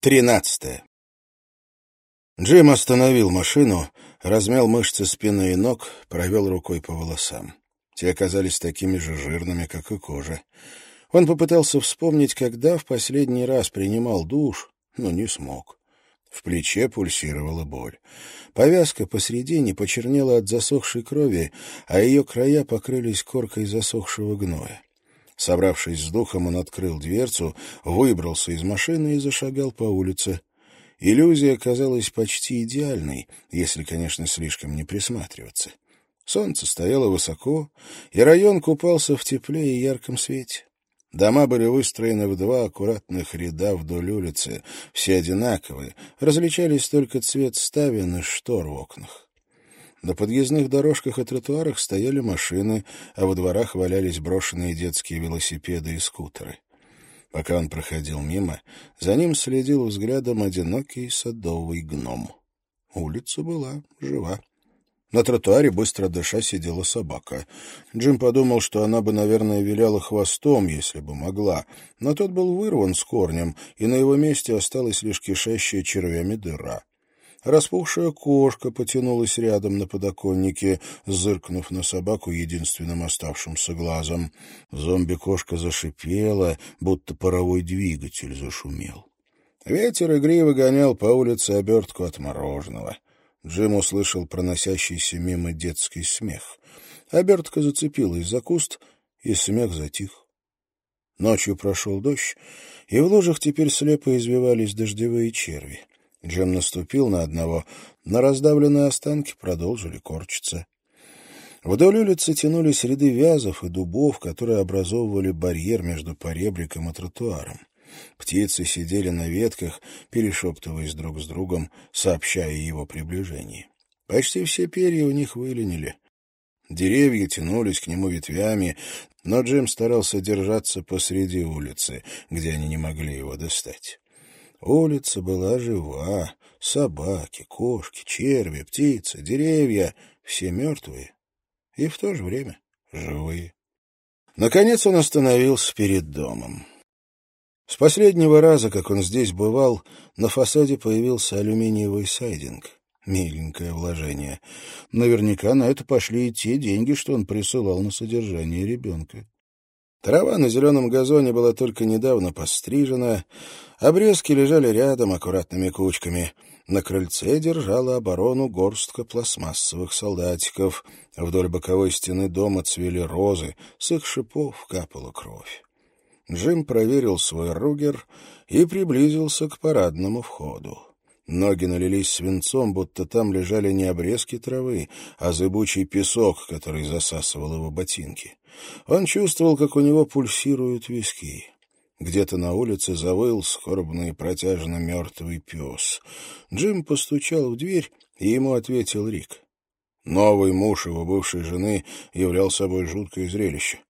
Тринадцатое. Джим остановил машину, размял мышцы спины и ног, провел рукой по волосам. Те оказались такими же жирными, как и кожа. Он попытался вспомнить, когда в последний раз принимал душ, но не смог. В плече пульсировала боль. Повязка посредине почернела от засохшей крови, а ее края покрылись коркой засохшего гноя. Собравшись с духом, он открыл дверцу, выбрался из машины и зашагал по улице. Иллюзия казалась почти идеальной, если, конечно, слишком не присматриваться. Солнце стояло высоко, и район купался в тепле и ярком свете. Дома были выстроены в два аккуратных ряда вдоль улицы, все одинаковые, различались только цвет ставен и штор в окнах. На подъездных дорожках и тротуарах стояли машины, а во дворах валялись брошенные детские велосипеды и скутеры. Пока он проходил мимо, за ним следил взглядом одинокий садовый гном. Улица была жива. На тротуаре, быстро дыша, сидела собака. Джим подумал, что она бы, наверное, виляла хвостом, если бы могла, но тот был вырван с корнем, и на его месте осталась лишь кишащая червями дыра. Распухшая кошка потянулась рядом на подоконнике, зыркнув на собаку единственным оставшимся глазом. Зомби-кошка зашипела, будто паровой двигатель зашумел. Ветер игриво гонял по улице обертку от мороженого. Джим услышал проносящийся мимо детский смех. Обертка зацепилась за куст, и смех затих. Ночью прошел дождь, и в лужах теперь слепо извивались дождевые черви. Джем наступил на одного, на раздавленные останки продолжили корчиться. Вдоль улицы тянулись ряды вязов и дубов, которые образовывали барьер между поребриком и тротуаром. Птицы сидели на ветках, перешептываясь друг с другом, сообщая его приближение. Почти все перья у них выленили. Деревья тянулись к нему ветвями, но Джим старался держаться посреди улицы, где они не могли его достать. Улица была жива. Собаки, кошки, черви, птицы, деревья — все мертвые. И в то же время живые. Наконец он остановился перед домом. С последнего раза, как он здесь бывал, на фасаде появился алюминиевый сайдинг. Миленькое вложение. Наверняка на это пошли и те деньги, что он присылал на содержание ребенка. Трава на зеленом газоне была только недавно пострижена, обрезки лежали рядом аккуратными кучками. На крыльце держала оборону горстка пластмассовых солдатиков. Вдоль боковой стены дома цвели розы, с их шипов капала кровь. Джим проверил свой ругер и приблизился к парадному входу. Ноги налились свинцом, будто там лежали не обрезки травы, а зыбучий песок, который засасывал его ботинки. Он чувствовал, как у него пульсируют виски. Где-то на улице завыл скорбный протяжно мертвый пес. Джим постучал в дверь, и ему ответил Рик. Новый муж его бывшей жены являл собой жуткое зрелище.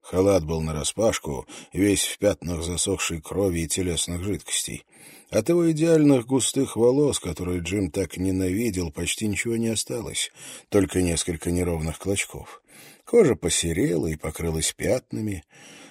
Халат был нараспашку, весь в пятнах засохшей крови и телесных жидкостей. От его идеальных густых волос, которые Джим так ненавидел, почти ничего не осталось, только несколько неровных клочков. Кожа посерела и покрылась пятнами.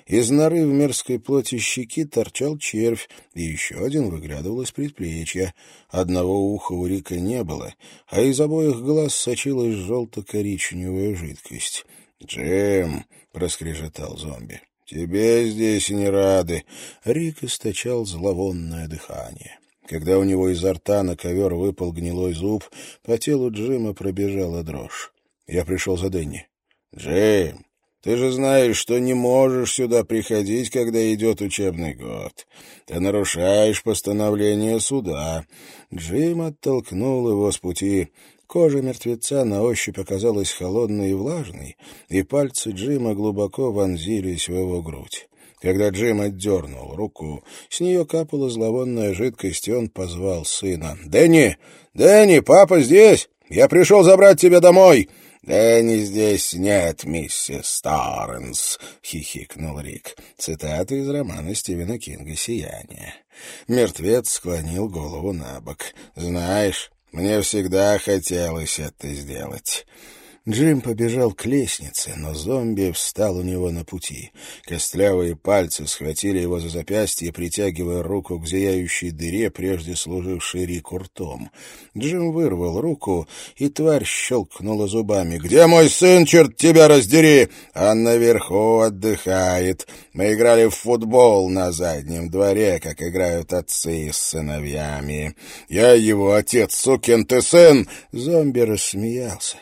Из норы в мерзкой плоти щеки торчал червь, и еще один выглядывал из предплечья. Одного уха у Рика не было, а из обоих глаз сочилась желто-коричневая жидкость. «Джим!» — проскрежетал зомби. «Тебе здесь не рады!» Рик источал зловонное дыхание. Когда у него изо рта на ковер выпал гнилой зуб, по телу Джима пробежала дрожь. Я пришел за Дэнни. «Джим, ты же знаешь, что не можешь сюда приходить, когда идет учебный год. Ты нарушаешь постановление суда». Джим оттолкнул его с пути. Кожа мертвеца на ощупь оказалась холодной и влажной, и пальцы Джима глубоко вонзились в его грудь. Когда Джим отдернул руку, с нее капала зловонная жидкость, и он позвал сына. «Дэнни! Дэнни, папа здесь! Я пришел забрать тебя домой!» «Дэнни здесь нет, миссис Старнс», — хихикнул Рик. Цитата из романа Стивена Кинга «Сияние». Мертвец склонил голову на бок. «Знаешь, мне всегда хотелось это сделать. Джим побежал к лестнице, но зомби встал у него на пути. Костлявые пальцы схватили его за запястье, притягивая руку к зияющей дыре, прежде служившей Рику ртом. Джим вырвал руку, и тварь щелкнула зубами. «Где мой сын, черт тебя раздери?» «Он наверху отдыхает. Мы играли в футбол на заднем дворе, как играют отцы с сыновьями. Я его отец, сукин ты сын!» Зомби рассмеялся.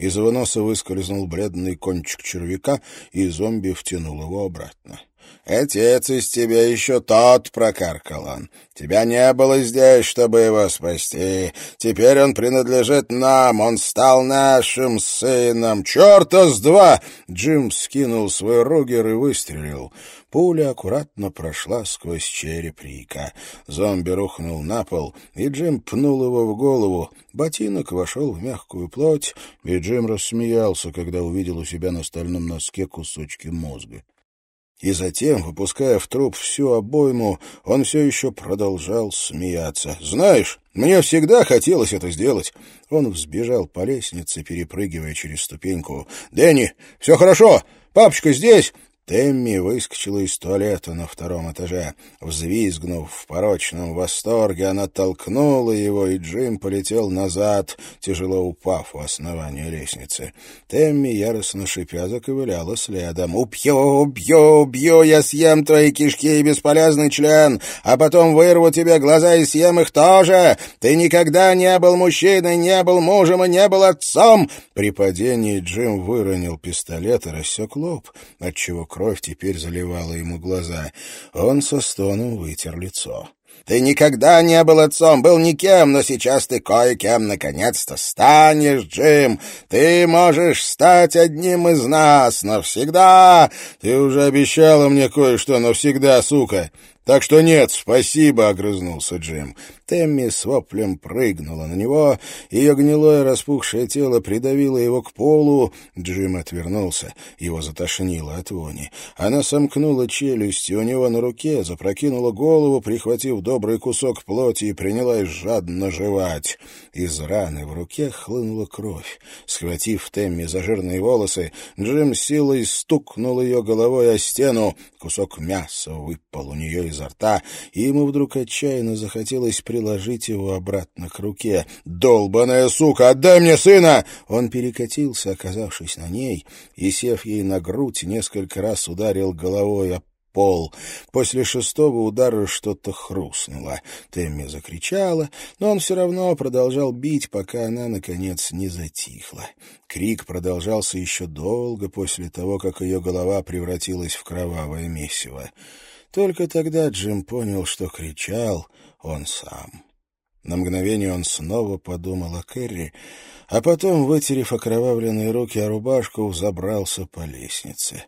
Из его носа выскользнул бледный кончик червяка, и зомби втянул его обратно. «Отец из тебя еще тот!» — прокаркал он. «Тебя не было здесь, чтобы его спасти. Теперь он принадлежит нам. Он стал нашим сыном. Черта с два!» Джим скинул свой рогер и выстрелил. Пуля аккуратно прошла сквозь череп Рика. Зомби рухнул на пол, и Джим пнул его в голову. Ботинок вошел в мягкую плоть, и Джим рассмеялся, когда увидел у себя на стальном носке кусочки мозга. И затем, выпуская в труп всю обойму, он все еще продолжал смеяться. «Знаешь, мне всегда хотелось это сделать». Он взбежал по лестнице, перепрыгивая через ступеньку. «Дэнни, все хорошо? Папочка здесь?» Тэмми выскочила из туалета на втором этаже. Взвизгнув в порочном восторге, она толкнула его, и Джим полетел назад, тяжело упав у основания лестницы. Тэмми, яростно шипя, заковыляла следом. «Убью, убью, убью! Я съем твои кишки и бесполезный член, а потом вырву тебе глаза и съем их тоже! Ты никогда не был мужчиной, не был мужем и не был отцом!» При падении Джим выронил пистолет и рассек лоб, отчего кровь кровь теперь заливала ему глаза. Он со стоном вытер лицо. Ты никогда не был отцом, был никем, но сейчас ты кое-кем наконец-то станешь, Джим. Ты можешь стать одним из нас навсегда. Ты уже обещала мне кое-что навсегда, сука. «Так что нет, спасибо», — огрызнулся Джим. Тэмми с воплем прыгнула на него, ее гнилое распухшее тело придавило его к полу. Джим отвернулся, его затошнило от вони. Она сомкнула челюсть, и у него на руке запрокинула голову, прихватив добрый кусок плоти, и принялась жадно жевать. Из раны в руке хлынула кровь. Схватив Тэмми за жирные волосы, Джим силой стукнул ее головой о стену. Кусок мяса выпал у нее изо рта, и ему вдруг отчаянно захотелось приложить его обратно к руке. «Долбаная сука, отдай мне сына!» Он перекатился, оказавшись на ней, и, сев ей на грудь, несколько раз ударил головой о пол. После шестого удара что-то хрустнуло. Тэмми закричала, но он все равно продолжал бить, пока она, наконец, не затихла. Крик продолжался еще долго после того, как ее голова превратилась в кровавое месиво. Только тогда Джим понял, что кричал он сам. На мгновение он снова подумал о Кэрри, а потом, вытерев окровавленные руки о рубашку, забрался по лестнице.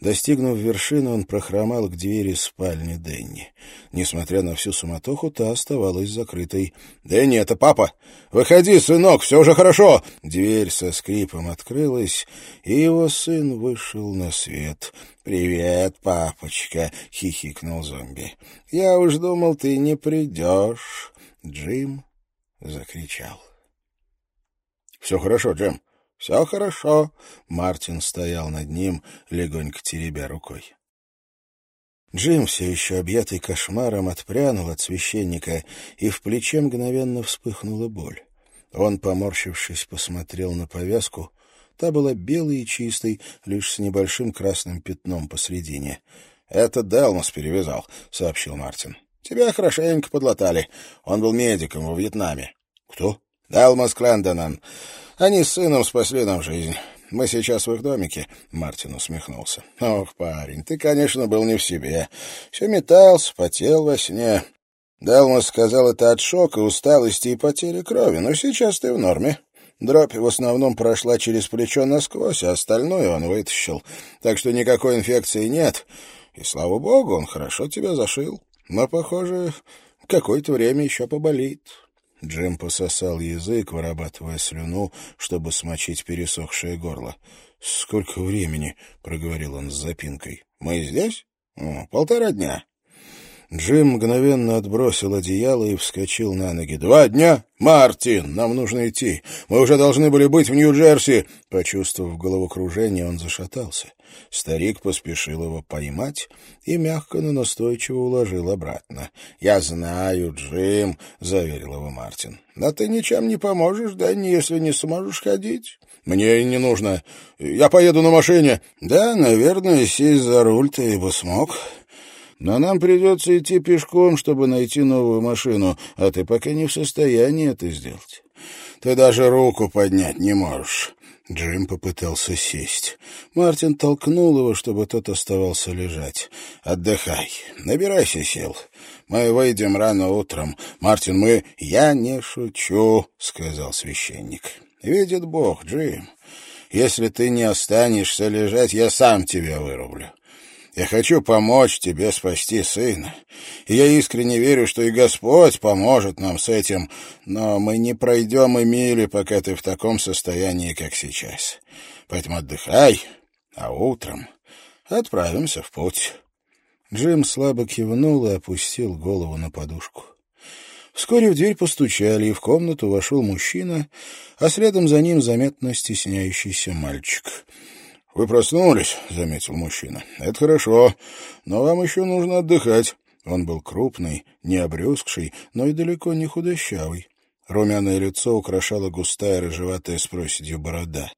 Достигнув вершины, он прохромал к двери спальни Дэнни. Несмотря на всю суматоху, та оставалась закрытой. «Дэнни, это папа! Выходи, сынок, все уже хорошо!» Дверь со скрипом открылась, и его сын вышел на свет. «Привет, папочка!» — хихикнул зомби. «Я уж думал, ты не придешь!» Джим закричал. «Все хорошо, Джим!» «Все хорошо», — Мартин стоял над ним, легонько теребя рукой. Джим, все еще объятый кошмаром, отпрянул от священника, и в плече мгновенно вспыхнула боль. Он, поморщившись, посмотрел на повязку. Та была белой и чистой, лишь с небольшим красным пятном посредине. «Это Делмос перевязал», — сообщил Мартин. «Тебя хорошенько подлатали. Он был медиком во Вьетнаме». «Кто?» «Делмос Клендонан. Они с сыном спасли нам жизнь. Мы сейчас в их домике, — Мартин усмехнулся. Ох, парень, ты, конечно, был не в себе. Все метался, потел во сне. Далмас сказал это от шока, усталости и потери крови, но сейчас ты в норме. Дробь в основном прошла через плечо насквозь, а остальное он вытащил. Так что никакой инфекции нет. И, слава богу, он хорошо тебя зашил. Но, похоже, какое-то время еще поболит. Джим пососал язык, вырабатывая слюну, чтобы смочить пересохшее горло. «Сколько времени?» — проговорил он с запинкой. «Мы здесь? О, полтора дня». Джим мгновенно отбросил одеяло и вскочил на ноги. «Два дня? Мартин, нам нужно идти. Мы уже должны были быть в Нью-Джерси!» Почувствовав головокружение, он зашатался. Старик поспешил его поймать и мягко, но настойчиво уложил обратно. «Я знаю, Джим», — заверил его Мартин. «Но ты ничем не поможешь, да, если не сможешь ходить». «Мне не нужно. Я поеду на машине». «Да, наверное, сесть за руль ты бы смог». Но нам придется идти пешком, чтобы найти новую машину, а ты пока не в состоянии это сделать. Ты даже руку поднять не можешь». Джим попытался сесть. Мартин толкнул его, чтобы тот оставался лежать. «Отдыхай, набирайся сил. Мы выйдем рано утром. Мартин, мы...» «Я не шучу», — сказал священник. «Видит Бог, Джим, если ты не останешься лежать, я сам тебя вырублю. Я хочу помочь тебе спасти сына. И я искренне верю, что и Господь поможет нам с этим, но мы не пройдем и мили, пока ты в таком состоянии, как сейчас. Поэтому отдыхай, а утром отправимся в путь». Джим слабо кивнул и опустил голову на подушку. Вскоре в дверь постучали, и в комнату вошел мужчина, а следом за ним заметно стесняющийся мальчик — «Вы проснулись», — заметил мужчина. «Это хорошо, но вам еще нужно отдыхать». Он был крупный, не обрюзгший, но и далеко не худощавый. Румяное лицо украшала густая рыжеватая с проседью борода.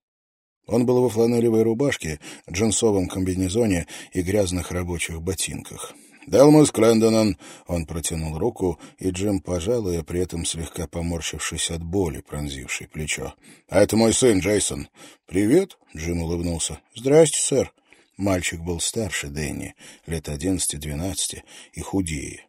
Он был во фланелевой рубашке, джинсовом комбинезоне и грязных рабочих ботинках. «Делмус Клендонон!» Он протянул руку, и Джим пожал ее, при этом слегка поморщившись от боли, пронзившей плечо. «А это мой сын, Джейсон». «Привет!» — Джим улыбнулся. «Здрасте, сэр». Мальчик был старше Дэнни, лет одиннадцати-двенадцати, и худее.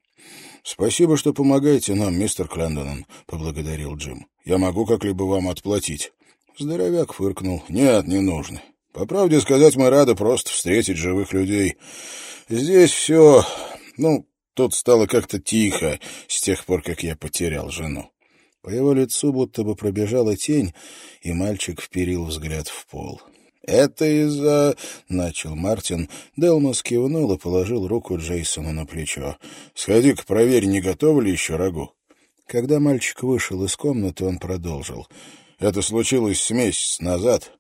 «Спасибо, что помогаете нам, мистер Клендонон», — поблагодарил Джим. «Я могу как-либо вам отплатить». Здоровяк фыркнул. «Нет, не нужно. По правде сказать, мы рады просто встретить живых людей. Здесь все... Ну, тут стало как-то тихо с тех пор, как я потерял жену. По его лицу будто бы пробежала тень, и мальчик вперил взгляд в пол. «Это из-за...» — начал Мартин. Делмос кивнул и положил руку Джейсону на плечо. «Сходи-ка проверь, не готова ли еще рагу». Когда мальчик вышел из комнаты, он продолжил. «Это случилось с месяц назад.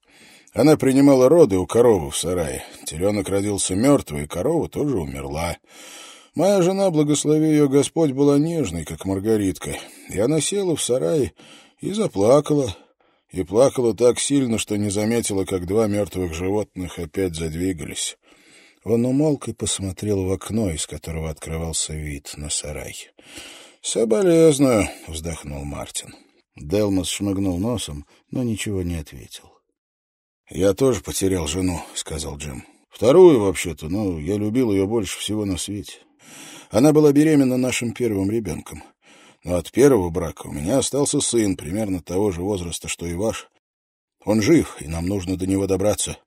Она принимала роды у коровы в сарае. Теленок родился мертвый, и корова тоже умерла. Моя жена, благослови ее Господь, была нежной, как Маргаритка. И она села в сарае и заплакала. И плакала так сильно, что не заметила, как два мертвых животных опять задвигались. Он умолк и посмотрел в окно, из которого открывался вид на сарай. «Соболезную», — вздохнул Мартин. Делмос шмыгнул носом, но ничего не ответил. «Я тоже потерял жену», — сказал Джим. «Вторую, вообще-то, но я любил ее больше всего на свете. Она была беременна нашим первым ребенком. Но от первого брака у меня остался сын, примерно того же возраста, что и ваш. Он жив, и нам нужно до него добраться».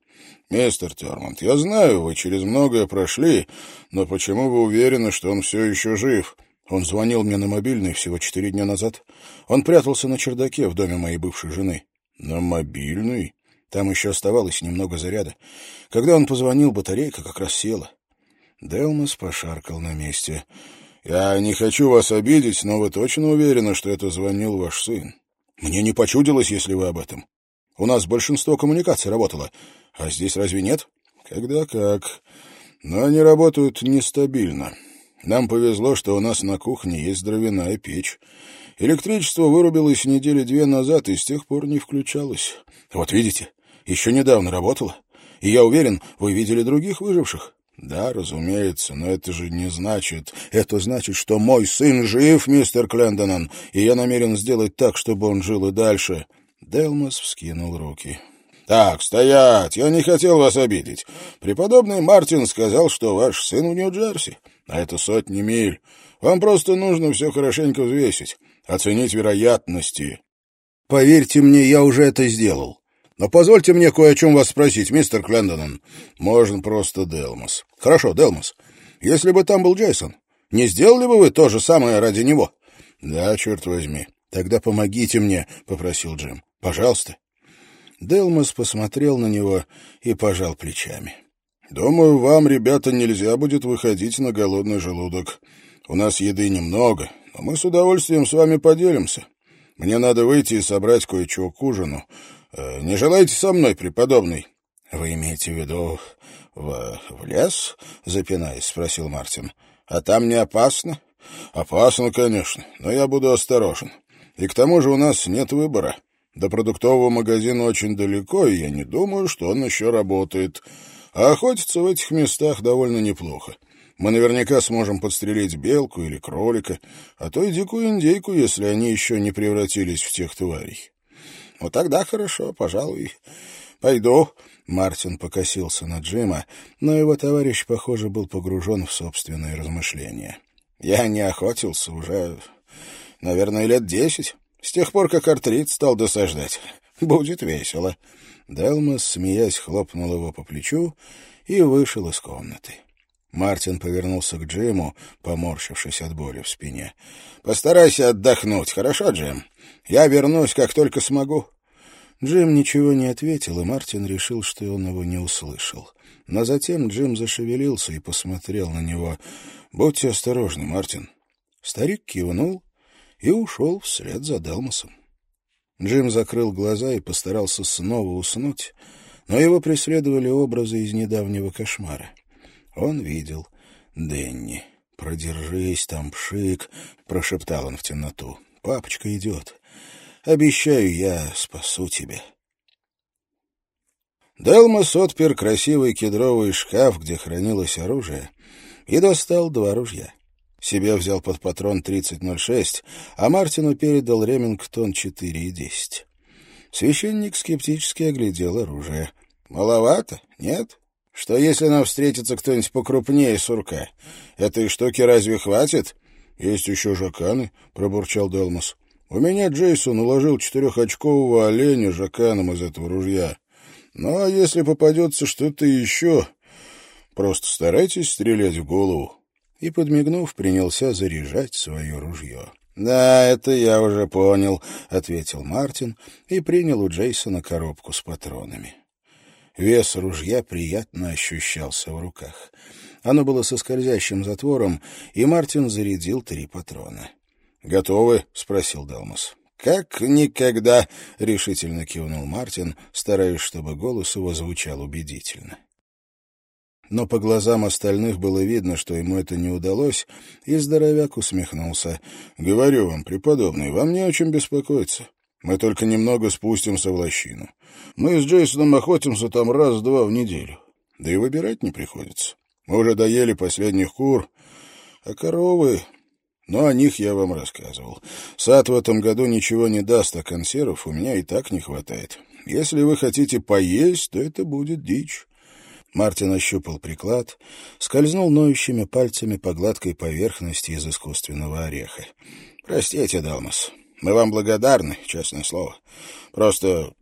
«Мистер Термонт, я знаю, вы через многое прошли, но почему вы уверены, что он все еще жив?» Он звонил мне на мобильный всего четыре дня назад. Он прятался на чердаке в доме моей бывшей жены. «На мобильный?» Там еще оставалось немного заряда. Когда он позвонил, батарейка как раз села. Делмос пошаркал на месте. «Я не хочу вас обидеть, но вы точно уверены, что это звонил ваш сын? Мне не почудилось, если вы об этом. У нас большинство коммуникаций работало, а здесь разве нет? Когда как. Но они работают нестабильно. Нам повезло, что у нас на кухне есть дровяная печь. Электричество вырубилось недели две назад и с тех пор не включалось. Вот видите, еще недавно работала. И я уверен, вы видели других выживших. Да, разумеется, но это же не значит... Это значит, что мой сын жив, мистер Клендонон, и я намерен сделать так, чтобы он жил и дальше. Делмос вскинул руки. «Так, стоять! Я не хотел вас обидеть. Преподобный Мартин сказал, что ваш сын в Нью-Джерси, а это сотни миль. Вам просто нужно все хорошенько взвесить, оценить вероятности». «Поверьте мне, я уже это сделал. Но позвольте мне кое о чем вас спросить, мистер Клендонон. Можно просто Делмос. Хорошо, Делмос. Если бы там был Джейсон, не сделали бы вы то же самое ради него? Да, черт возьми. Тогда помогите мне, попросил Джим. Пожалуйста. Делмос посмотрел на него и пожал плечами. Думаю, вам, ребята, нельзя будет выходить на голодный желудок. У нас еды немного, но мы с удовольствием с вами поделимся. Мне надо выйти и собрать кое-чего к ужину. Э, не желаете со мной, преподобный?» «Вы имеете в виду в, в лес?» — запинаясь, спросил Мартин. «А там не опасно?» «Опасно, конечно, но я буду осторожен. И к тому же у нас нет выбора. До продуктового магазина очень далеко, и я не думаю, что он еще работает. А охотиться в этих местах довольно неплохо. Мы наверняка сможем подстрелить белку или кролика, а то и дикую индейку, если они еще не превратились в тех тварей. Ну, тогда хорошо, пожалуй. Пойду. Мартин покосился на Джима, но его товарищ, похоже, был погружен в собственные размышления. Я не охотился уже, наверное, лет десять, с тех пор, как артрит стал досаждать. Будет весело. Делмас, смеясь, хлопнул его по плечу и вышел из комнаты. Мартин повернулся к Джиму, поморщившись от боли в спине. «Постарайся отдохнуть, хорошо, Джим? Я вернусь, как только смогу». Джим ничего не ответил, и Мартин решил, что он его не услышал. Но затем Джим зашевелился и посмотрел на него. «Будьте осторожны, Мартин». Старик кивнул и ушел вслед за Далмасом. Джим закрыл глаза и постарался снова уснуть, но его преследовали образы из недавнего кошмара. Он видел Денни. «Продержись там, пшик», — прошептал он в темноту. «Папочка идет. Обещаю, я спасу тебя». Делмас отпер красивый кедровый шкаф, где хранилось оружие, и достал два ружья. Себе взял под патрон 30.06, а Мартину передал Ремингтон 4.10. Священник скептически оглядел оружие. «Маловато? Нет? Что, если нам встретится кто-нибудь покрупнее сурка? Этой штуки разве хватит? Есть еще жаканы, — пробурчал Делмос. У меня Джейсон уложил четырехочкового оленя жаканом из этого ружья. Ну, а если попадется что-то еще, просто старайтесь стрелять в голову. И, подмигнув, принялся заряжать свое ружье. «Да, это я уже понял», — ответил Мартин и принял у Джейсона коробку с патронами. Вес ружья приятно ощущался в руках. Оно было со скользящим затвором, и Мартин зарядил три патрона. «Готовы?» — спросил Далмас. «Как никогда!» — решительно кивнул Мартин, стараясь, чтобы голос его звучал убедительно. Но по глазам остальных было видно, что ему это не удалось, и здоровяк усмехнулся. «Говорю вам, преподобный, вам не о чем беспокоиться. Мы только немного спустимся в лощину. Мы с Джейсоном охотимся там раз-два в неделю. Да и выбирать не приходится. Мы уже доели последних кур, а коровы... Но о них я вам рассказывал. Сад в этом году ничего не даст, а консервов у меня и так не хватает. Если вы хотите поесть, то это будет дичь. Мартин ощупал приклад, скользнул ноющими пальцами по гладкой поверхности из искусственного ореха. «Простите, Далмас, мы вам благодарны, честное слово. Просто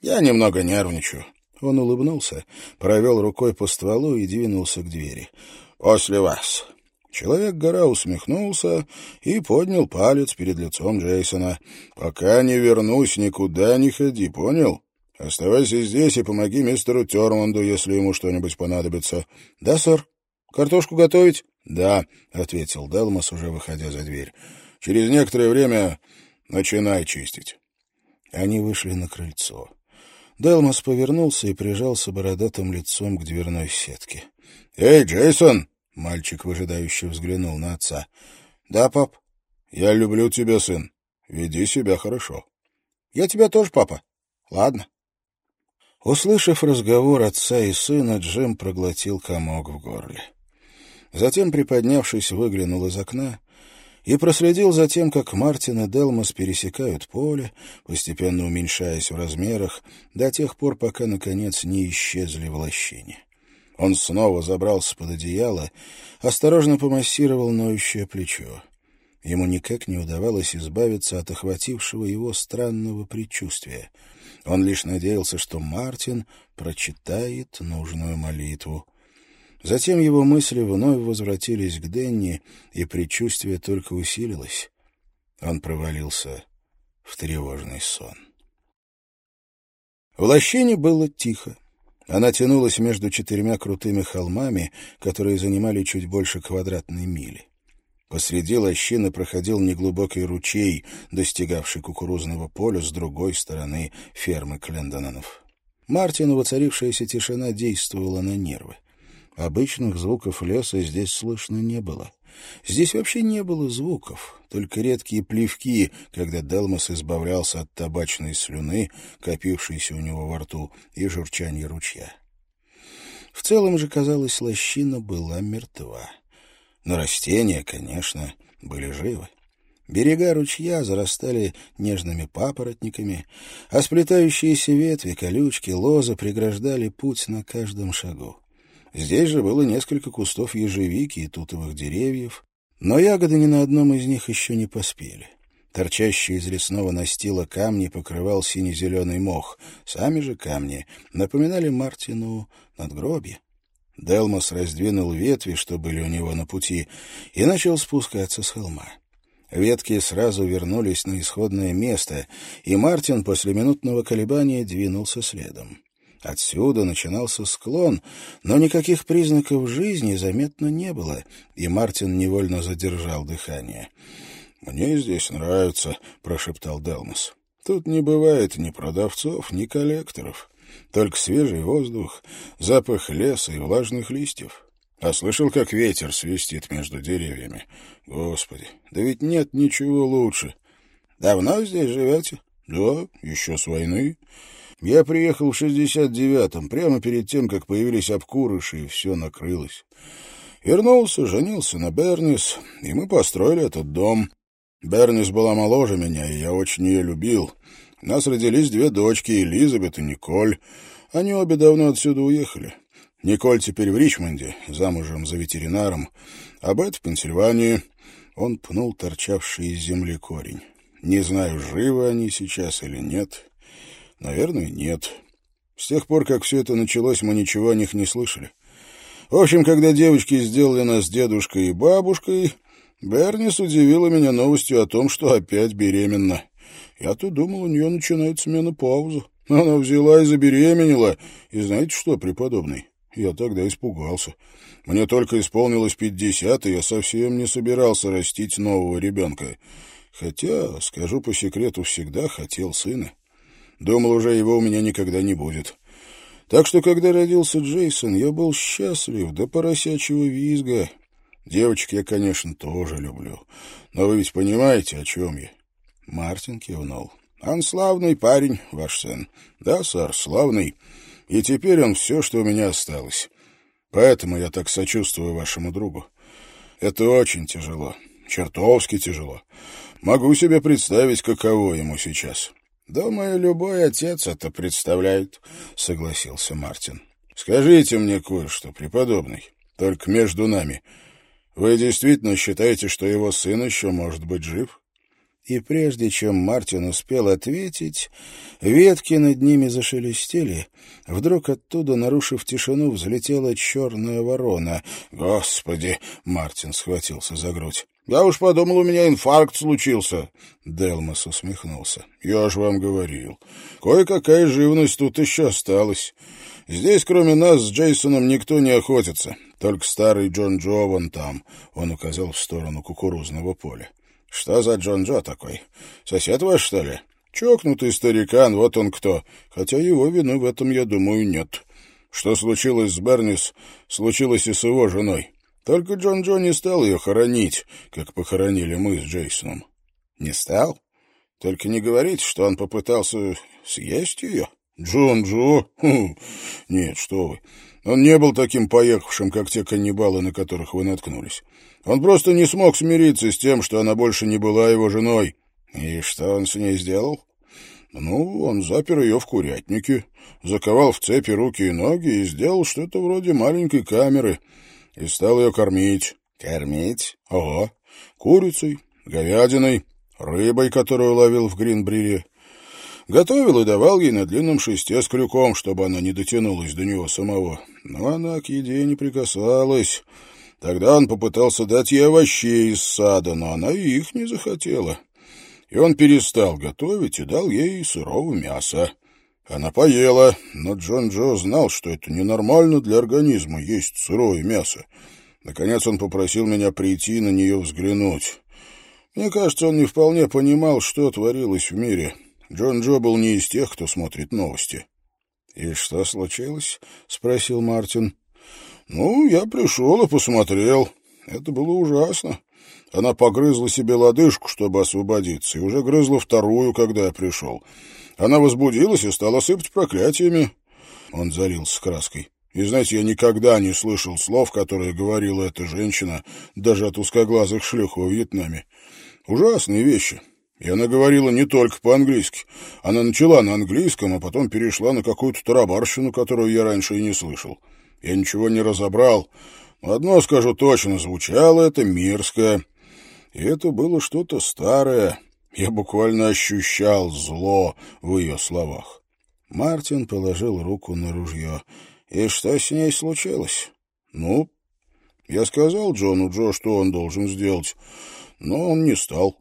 я немного нервничаю». Он улыбнулся, провел рукой по стволу и двинулся к двери. «После вас». Человек-гора усмехнулся и поднял палец перед лицом Джейсона. «Пока не вернусь, никуда не ходи, понял? Оставайся здесь и помоги мистеру Терманду, если ему что-нибудь понадобится». «Да, сэр. Картошку готовить?» «Да», — ответил Делмос, уже выходя за дверь. «Через некоторое время Начинай чистить. Они вышли на крыльцо. Делмос повернулся и прижался бородатым лицом к дверной сетке. «Эй, Джейсон!» — мальчик выжидающе взглянул на отца. «Да, пап?» «Я люблю тебя, сын. Веди себя хорошо». «Я тебя тоже, папа. Ладно». Услышав разговор отца и сына, Джим проглотил комок в горле. Затем, приподнявшись, выглянул из окна и проследил за тем, как Мартин и Делмос пересекают поле, постепенно уменьшаясь в размерах, до тех пор, пока, наконец, не исчезли в лощине. Он снова забрался под одеяло, осторожно помассировал ноющее плечо. Ему никак не удавалось избавиться от охватившего его странного предчувствия. Он лишь надеялся, что Мартин прочитает нужную молитву. Затем его мысли вновь возвратились к Денни, и предчувствие только усилилось. Он провалился в тревожный сон. В лощине было тихо. Она тянулась между четырьмя крутыми холмами, которые занимали чуть больше квадратной мили. Посреди лощины проходил неглубокий ручей, достигавший кукурузного поля с другой стороны фермы Клендонанов. Мартину воцарившаяся тишина действовала на нервы. Обычных звуков леса здесь слышно не было. Здесь вообще не было звуков, только редкие плевки, когда Делмос избавлялся от табачной слюны, копившейся у него во рту, и журчания ручья. В целом же, казалось, лощина была мертва. Но растения, конечно, были живы. Берега ручья зарастали нежными папоротниками, а сплетающиеся ветви, колючки, лозы преграждали путь на каждом шагу. Здесь же было несколько кустов ежевики и тутовых деревьев, но ягоды ни на одном из них еще не поспели. Торчащие из лесного настила камни покрывал сине-зеленый мох. Сами же камни напоминали Мартину надгробье. Делмос раздвинул ветви, что были у него на пути, и начал спускаться с холма. Ветки сразу вернулись на исходное место, и Мартин после минутного колебания двинулся следом. Отсюда начинался склон, но никаких признаков жизни заметно не было, и Мартин невольно задержал дыхание. «Мне здесь нравится», — прошептал Делмос. «Тут не бывает ни продавцов, ни коллекторов, только свежий воздух, запах леса и влажных листьев». А слышал, как ветер свистит между деревьями? Господи, да ведь нет ничего лучше. Давно здесь живете? Да, еще с войны. Я приехал в 69-м, прямо перед тем, как появились обкурыши, и все накрылось. Вернулся, женился на Бернис, и мы построили этот дом. Бернис была моложе меня, и я очень ее любил. У нас родились две дочки, Элизабет и Николь. Они обе давно отсюда уехали. Николь теперь в Ричмонде, замужем за ветеринаром, а Бет в Пенсильвании. Он пнул торчавший из земли корень. Не знаю, живы они сейчас или нет. Наверное, нет. С тех пор, как все это началось, мы ничего о них не слышали. В общем, когда девочки сделали нас дедушкой и бабушкой, Бернис удивила меня новостью о том, что опять беременна. Я-то думал, у нее начинается менопауза. Она взяла и забеременела. И знаете что, преподобный, я тогда испугался. Мне только исполнилось пятьдесят, и я совсем не собирался растить нового ребенка. Хотя, скажу по секрету, всегда хотел сына. Думал, уже его у меня никогда не будет. Так что, когда родился Джейсон, я был счастлив до поросячьего визга. Девочек я, конечно, тоже люблю. Но вы ведь понимаете, о чем я?» Мартин кивнул. «Он славный парень, ваш сын. Да, сэр, славный. И теперь он все, что у меня осталось. Поэтому я так сочувствую вашему другу. Это очень тяжело. Чертовски тяжело. Могу себе представить, каково ему сейчас. «Думаю, любой отец это представляет», — согласился Мартин. «Скажите мне кое-что, преподобный, только между нами. Вы действительно считаете, что его сын еще может быть жив?» И прежде чем Мартин успел ответить, ветки над ними зашелестели. Вдруг оттуда, нарушив тишину, взлетела черная ворона. «Господи!» — Мартин схватился за грудь. Я уж подумал, у меня инфаркт случился. Делмос усмехнулся. Я ж вам говорил. Кое-какая живность тут еще осталась. Здесь, кроме нас с Джейсоном, никто не охотится. Только старый Джон Джо вон там. Он указал в сторону кукурузного поля. Что за Джон Джо такой? Сосед ваш, что ли? Чокнутый старикан, вот он кто. Хотя его вины в этом, я думаю, нет. Что случилось с Бернис, случилось и с его женой. Только Джон Джо не стал ее хоронить, как похоронили мы с Джейсоном. Не стал? Только не говорите, что он попытался съесть ее. Джон Джо? Хм. Нет, что вы. Он не был таким поехавшим, как те каннибалы, на которых вы наткнулись. Он просто не смог смириться с тем, что она больше не была его женой. И что он с ней сделал? Ну, он запер ее в курятнике, заковал в цепи руки и ноги и сделал что-то вроде маленькой камеры — и стал ее кормить. Кормить? Ага. Курицей, говядиной, рыбой, которую ловил в Гринбриле. Готовил и давал ей на длинном шесте с крюком, чтобы она не дотянулась до него самого. Но она к еде не прикасалась. Тогда он попытался дать ей овощей из сада, но она и их не захотела. И он перестал готовить и дал ей сырого мяса. Она поела, но Джон Джо знал, что это ненормально для организма есть сырое мясо. Наконец он попросил меня прийти на нее взглянуть. Мне кажется, он не вполне понимал, что творилось в мире. Джон Джо был не из тех, кто смотрит новости. «И что случилось?» — спросил Мартин. «Ну, я пришел и посмотрел. Это было ужасно. Она погрызла себе лодыжку, чтобы освободиться, и уже грызла вторую, когда я пришел. Она возбудилась и стала сыпать проклятиями». Он залился краской. И знаете, я никогда не слышал слов, которые говорила эта женщина, даже от узкоглазых шлюх во Вьетнаме. Ужасные вещи. И она говорила не только по-английски. Она начала на английском, а потом перешла на какую-то тарабарщину, которую я раньше и не слышал. Я ничего не разобрал. Но одно скажу точно, звучало это мерзко. И это было что-то старое. Я буквально ощущал зло в ее словах. Мартин положил руку на ружье. «И что с ней случилось?» «Ну, я сказал Джону Джо, что он должен сделать, но он не стал.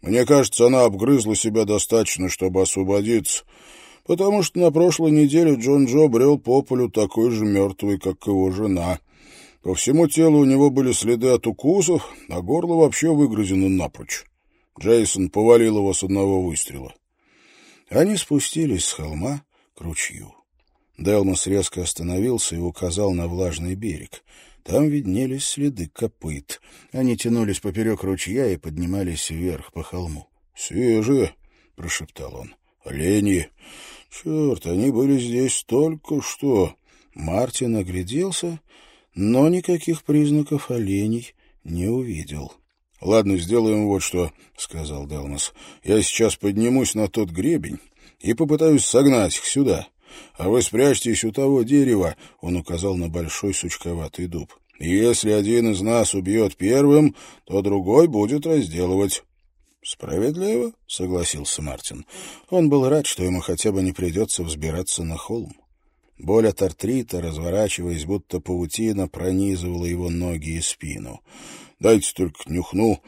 Мне кажется, она обгрызла себя достаточно, чтобы освободиться, потому что на прошлой неделе Джон Джо брел по полю такой же мертвый, как его жена. По всему телу у него были следы от укусов, а горло вообще выгрызено напрочь. Джейсон повалил его с одного выстрела. Они спустились с холма к ручью. Делмос резко остановился и указал на влажный берег. Там виднелись следы копыт. Они тянулись поперек ручья и поднимались вверх по холму. — Свежие, — прошептал он. — Олени. Черт, они были здесь только что. Мартин огляделся, но никаких признаков оленей не увидел. — Ладно, сделаем вот что, — сказал Делмос. — Я сейчас поднимусь на тот гребень и попытаюсь согнать их сюда. А вы спрячьтесь у того дерева, — он указал на большой сучковатый дуб. Если один из нас убьет первым, то другой будет разделывать. «Справедливо», — согласился Мартин. Он был рад, что ему хотя бы не придется взбираться на холм. Боль от артрита, разворачиваясь, будто паутина, пронизывала его ноги и спину. «Дайте только нюхну».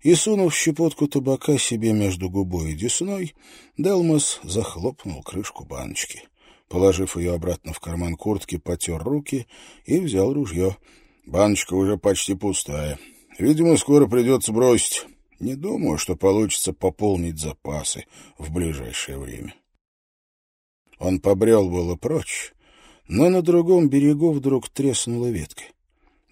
И, сунув щепотку табака себе между губой и десной, Делмос захлопнул крышку баночки. Положив ее обратно в карман куртки, потер руки и взял ружье. Баночка уже почти пустая. Видимо, скоро придется бросить. Не думаю, что получится пополнить запасы в ближайшее время. Он побрел было прочь, но на другом берегу вдруг треснула ветка.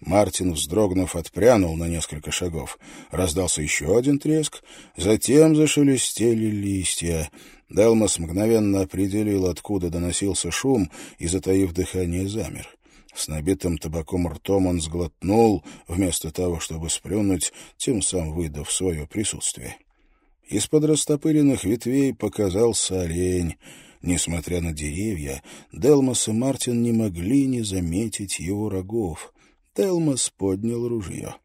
Мартин, вздрогнув, отпрянул на несколько шагов. Раздался еще один треск, затем зашелестели листья. Делмос мгновенно определил, откуда доносился шум, и, затаив дыхание, замер. С набитым табаком ртом он сглотнул, вместо того, чтобы сплюнуть, тем самым выдав свое присутствие. Из-под растопыренных ветвей показался олень. Несмотря на деревья, Делмос и Мартин не могли не заметить его рогов. Делмос поднял ружье.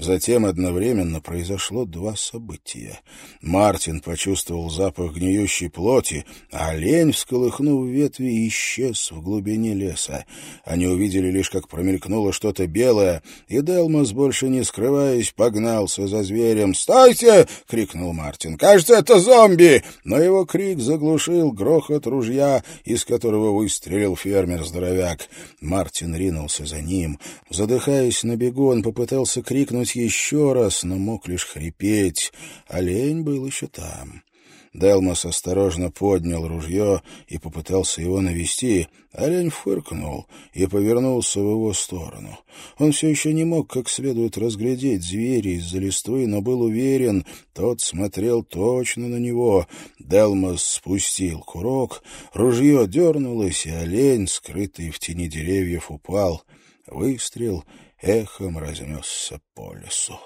Затем одновременно произошло два события. Мартин почувствовал запах гниющей плоти, а олень, всколыхнув ветви, исчез в глубине леса. Они увидели лишь, как промелькнуло что-то белое, и Делмос, больше не скрываясь, погнался за зверем. «Стойте!» — крикнул Мартин. «Кажется, это зомби!» Но его крик заглушил грохот ружья, из которого выстрелил фермер-здоровяк. Мартин ринулся за ним. Задыхаясь на бегу, он попытался крикнуть крикнуть еще раз, но мог лишь хрипеть. Олень был еще там. Делмос осторожно поднял ружье и попытался его навести. Олень фыркнул и повернулся в его сторону. Он все еще не мог как следует разглядеть зверя из-за листвы, но был уверен, тот смотрел точно на него. Делмос спустил курок, ружье дернулось, и олень, скрытый в тени деревьев, упал. Выстрел — эхом разнесся по лесу.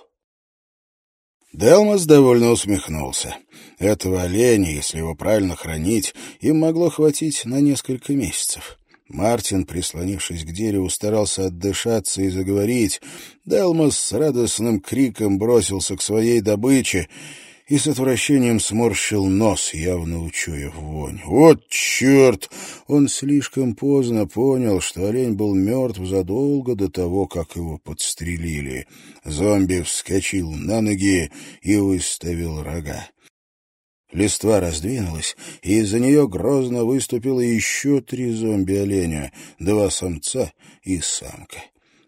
Делмос довольно усмехнулся. Этого оленя, если его правильно хранить, им могло хватить на несколько месяцев. Мартин, прислонившись к дереву, старался отдышаться и заговорить. Делмос с радостным криком бросился к своей добыче — и с отвращением сморщил нос, явно учуяв вонь. «Вот черт!» Он слишком поздно понял, что олень был мертв задолго до того, как его подстрелили. Зомби вскочил на ноги и выставил рога. Листва раздвинулась, и из-за нее грозно выступило еще три зомби-оленя, два самца и самка.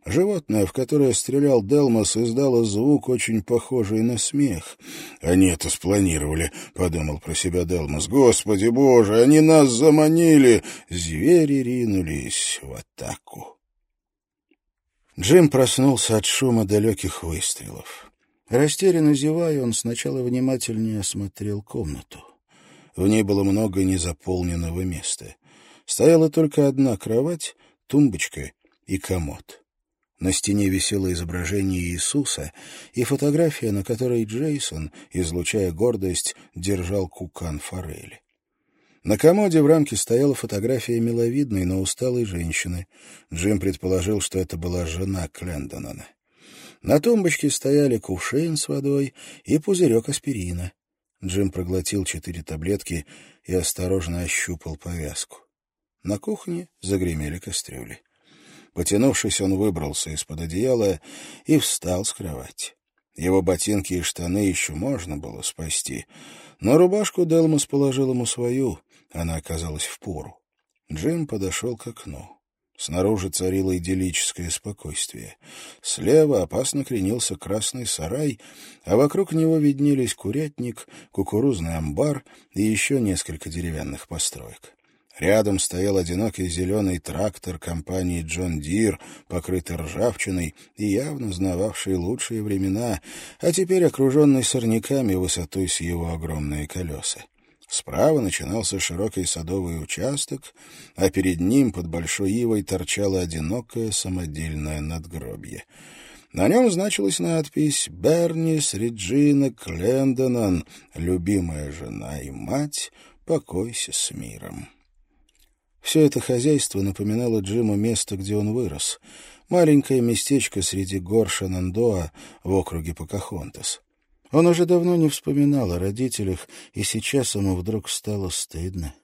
Животное, в которое стрелял Делмос, издало звук, очень похожий на смех. «Они это спланировали», — подумал про себя Делмос. «Господи боже, они нас заманили!» Звери ринулись в атаку. Джим проснулся от шума далеких выстрелов. Растерянно зевая, он сначала внимательнее осмотрел комнату. В ней было много незаполненного места. Стояла только одна кровать, тумбочка и комод. На стене висело изображение Иисуса и фотография, на которой Джейсон, излучая гордость, держал кукан форели. На комоде в рамке стояла фотография миловидной, но усталой женщины. Джим предположил, что это была жена Клендонона. На тумбочке стояли кувшин с водой и пузырек аспирина. Джим проглотил четыре таблетки и осторожно ощупал повязку. На кухне загремели кастрюли. Потянувшись, он выбрался из-под одеяла и встал с кровати. Его ботинки и штаны еще можно было спасти, но рубашку Делмос положил ему свою, она оказалась в пору. Джим подошел к окну. Снаружи царило идиллическое спокойствие. Слева опасно кренился красный сарай, а вокруг него виднелись курятник, кукурузный амбар и еще несколько деревянных построек. Рядом стоял одинокий зеленый трактор компании «Джон Дир», покрытый ржавчиной и явно знававший лучшие времена, а теперь окруженный сорняками высотой с его огромные колеса. Справа начинался широкий садовый участок, а перед ним под большой ивой торчало одинокое самодельное надгробье. На нем значилась надпись «Бернис Реджина Клендонан, любимая жена и мать, покойся с миром». Все это хозяйство напоминало Джиму место, где он вырос. Маленькое местечко среди гор Шанандоа в округе Покахонтас. Он уже давно не вспоминал о родителях, и сейчас ему вдруг стало стыдно.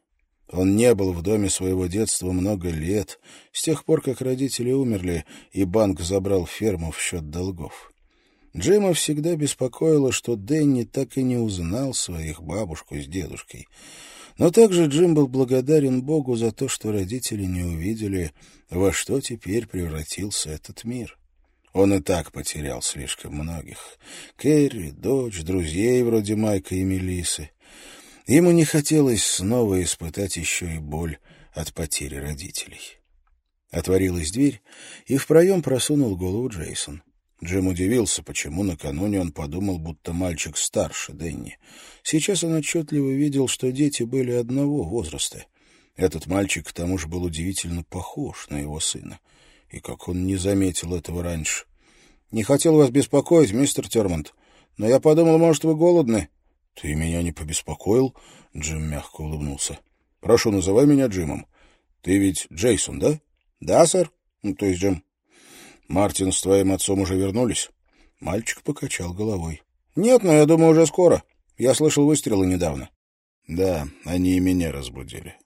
Он не был в доме своего детства много лет, с тех пор, как родители умерли, и банк забрал ферму в счет долгов. Джима всегда беспокоило, что Дэнни так и не узнал своих бабушку с дедушкой — но также Джим был благодарен Богу за то, что родители не увидели, во что теперь превратился этот мир. Он и так потерял слишком многих. Кэрри, дочь, друзей вроде Майка и Мелисы. Ему не хотелось снова испытать еще и боль от потери родителей. Отворилась дверь, и в проем просунул голову Джейсон. Джим удивился, почему накануне он подумал, будто мальчик старше Дэнни. Сейчас он отчетливо видел, что дети были одного возраста. Этот мальчик, к тому же, был удивительно похож на его сына. И как он не заметил этого раньше. «Не хотел вас беспокоить, мистер Термонт, но я подумал, может, вы голодны?» «Ты меня не побеспокоил?» — Джим мягко улыбнулся. «Прошу, называй меня Джимом. Ты ведь Джейсон, да?» «Да, сэр. Ну, то есть Джим». Мартин с твоим отцом уже вернулись? Мальчик покачал головой. Нет, но я думаю, уже скоро. Я слышал выстрелы недавно. Да, они и меня разбудили.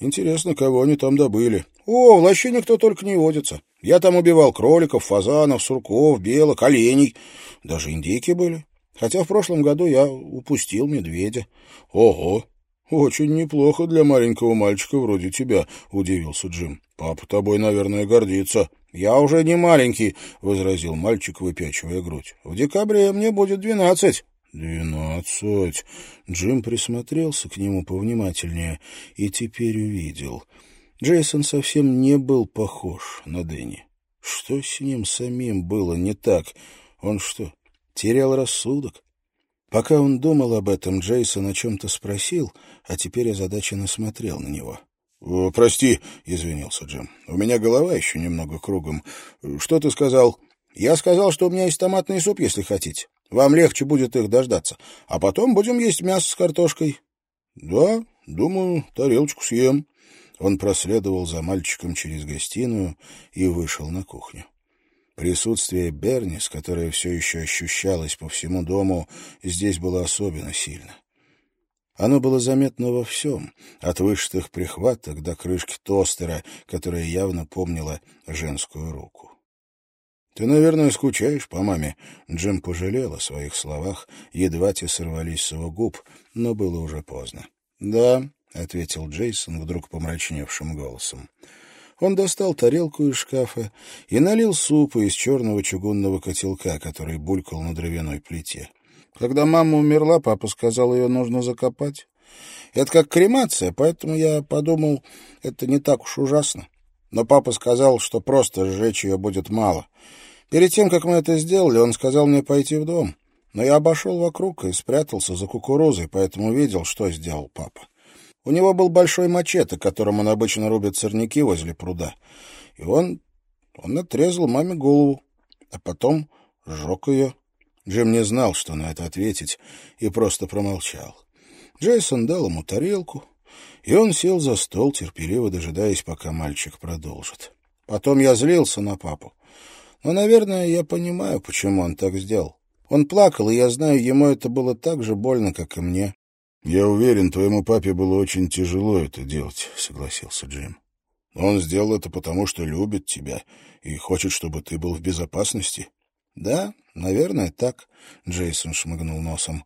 Интересно, кого они там добыли. О, в лощине кто только не водится. Я там убивал кроликов, фазанов, сурков, белок, оленей. Даже индейки были. Хотя в прошлом году я упустил медведя. Ого, очень неплохо для маленького мальчика вроде тебя, удивился Джим. Папа тобой, наверное, гордится. «Я уже не маленький», — возразил мальчик, выпячивая грудь. «В декабре мне будет двенадцать». «Двенадцать». Джим присмотрелся к нему повнимательнее и теперь увидел. Джейсон совсем не был похож на Дэнни. Что с ним самим было не так? Он что, терял рассудок? Пока он думал об этом, Джейсон о чем-то спросил, а теперь озадаченно смотрел на него. — Прости, — извинился Джим. — У меня голова еще немного кругом. Что ты сказал? — Я сказал, что у меня есть томатный суп, если хотите. Вам легче будет их дождаться. А потом будем есть мясо с картошкой. — Да, думаю, тарелочку съем. Он проследовал за мальчиком через гостиную и вышел на кухню. Присутствие Бернис, которое все еще ощущалось по всему дому, здесь было особенно сильно. Оно было заметно во всем, от вышитых прихваток до крышки тостера, которая явно помнила женскую руку. «Ты, наверное, скучаешь по маме?» Джим пожалел о своих словах, едва те сорвались с его губ, но было уже поздно. «Да», — ответил Джейсон вдруг помрачневшим голосом. Он достал тарелку из шкафа и налил супа из черного чугунного котелка, который булькал на дровяной плите. Когда мама умерла, папа сказал, ее нужно закопать. Это как кремация, поэтому я подумал, это не так уж ужасно. Но папа сказал, что просто сжечь ее будет мало. Перед тем, как мы это сделали, он сказал мне пойти в дом. Но я обошел вокруг и спрятался за кукурузой, поэтому видел, что сделал папа. У него был большой мачете, которым он обычно рубит сорняки возле пруда. И он... он отрезал маме голову, а потом сжег ее. Джим не знал, что на это ответить, и просто промолчал. Джейсон дал ему тарелку, и он сел за стол, терпеливо дожидаясь, пока мальчик продолжит. Потом я злился на папу. Но, наверное, я понимаю, почему он так сделал. Он плакал, и я знаю, ему это было так же больно, как и мне. «Я уверен, твоему папе было очень тяжело это делать», — согласился Джим. «Он сделал это потому, что любит тебя и хочет, чтобы ты был в безопасности». «Да, наверное, так», — Джейсон шмыгнул носом.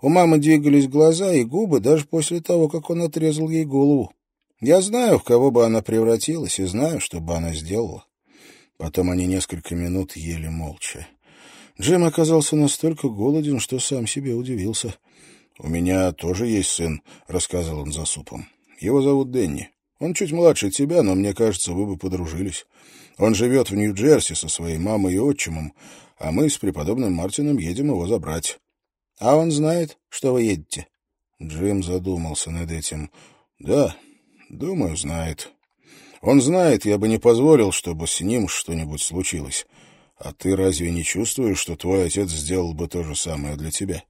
У мамы двигались глаза и губы даже после того, как он отрезал ей голову. Я знаю, в кого бы она превратилась, и знаю, что бы она сделала. Потом они несколько минут ели молча. Джим оказался настолько голоден, что сам себе удивился. «У меня тоже есть сын», — рассказал он за супом. «Его зовут Дэнни. Он чуть младше тебя, но мне кажется, вы бы подружились. Он живет в Нью-Джерси со своей мамой и отчимом, а мы с преподобным Мартином едем его забрать». «А он знает, что вы едете?» Джим задумался над этим. «Да, думаю, знает. Он знает, я бы не позволил, чтобы с ним что-нибудь случилось. А ты разве не чувствуешь, что твой отец сделал бы то же самое для тебя?»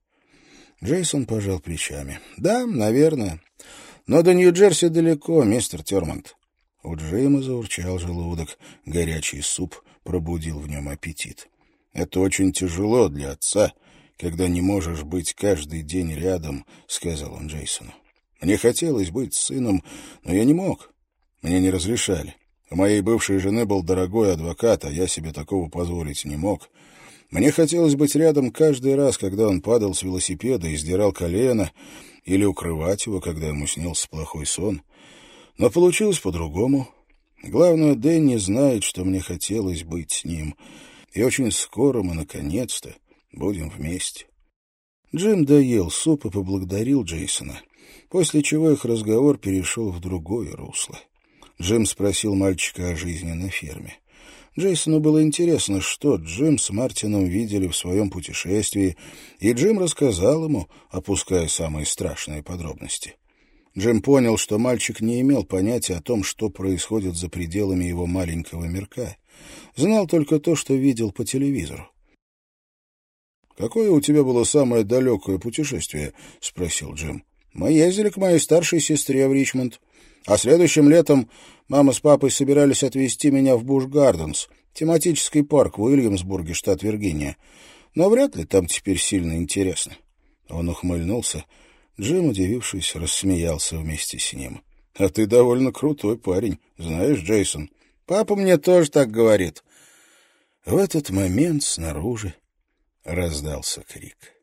Джейсон пожал плечами. «Да, наверное. Но до Нью-Джерси далеко, мистер Термонт». У Джима заурчал желудок. Горячий суп пробудил в нем аппетит. «Это очень тяжело для отца, когда не можешь быть каждый день рядом», — сказал он Джейсону. «Мне хотелось быть сыном, но я не мог. Мне не разрешали. У моей бывшей жены был дорогой адвокат, а я себе такого позволить не мог. Мне хотелось быть рядом каждый раз, когда он падал с велосипеда и сдирал колено, или укрывать его, когда ему снился плохой сон. Но получилось по-другому. Главное, Дэнни знает, что мне хотелось быть с ним. И очень скоро мы, наконец-то, будем вместе. Джим доел суп и поблагодарил Джейсона, после чего их разговор перешел в другое русло. Джим спросил мальчика о жизни на ферме. Джейсону было интересно, что Джим с Мартином видели в своем путешествии, и Джим рассказал ему, опуская самые страшные подробности. Джим понял, что мальчик не имел понятия о том, что происходит за пределами его маленького мирка. Знал только то, что видел по телевизору. «Какое у тебя было самое далекое путешествие?» — спросил Джим. «Мы ездили к моей старшей сестре в Ричмонд. А следующим летом мама с папой собирались отвезти меня в Буш-Гарденс, тематический парк в Уильямсбурге, штат Виргиния. Но вряд ли там теперь сильно интересно. Он ухмыльнулся. Джим, удивившись, рассмеялся вместе с ним. — А ты довольно крутой парень, знаешь, Джейсон. Папа мне тоже так говорит. В этот момент снаружи раздался крик.